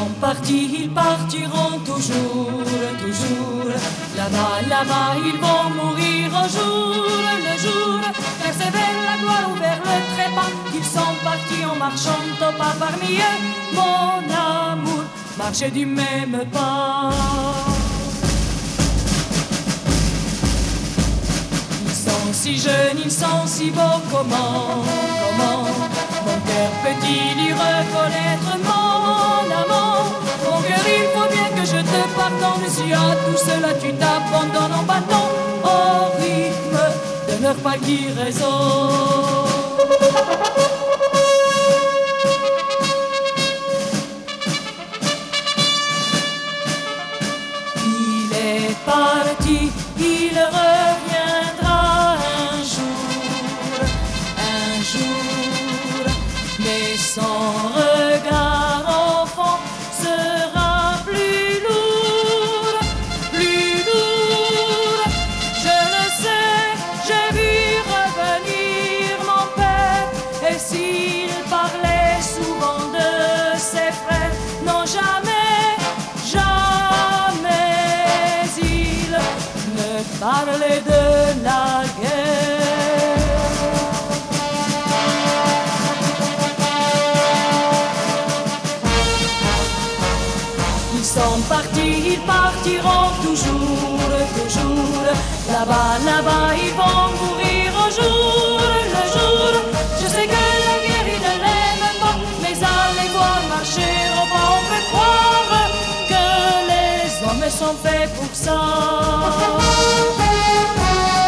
Sont partis, ils partiront toujours, toujours. Là-bas, là-bas, ils vont mourir un jour, le jour. Vers la gloire ou vers le trépas qu'ils sont partis en marchant au pas parmi eux. Mon amour, marchez du même pas. Ils sont si jeunes, ils sont si beaux, comment, comment Si à tout cela tu t'abandonnes en bâton Au rythme de leur pas qui est parti, il reviendra un jour, un jour, mais son regard parlait de la guerre. Ils sont partis, ils partiront toujours, toujours. Là-bas, là-bas, ils vont mourir un jour, le jour. Je sais que la guerre, ils ne l'aiment pas, mais allez voir marcher au pas, on peut croire que les hommes sont faits pour ça. Bye.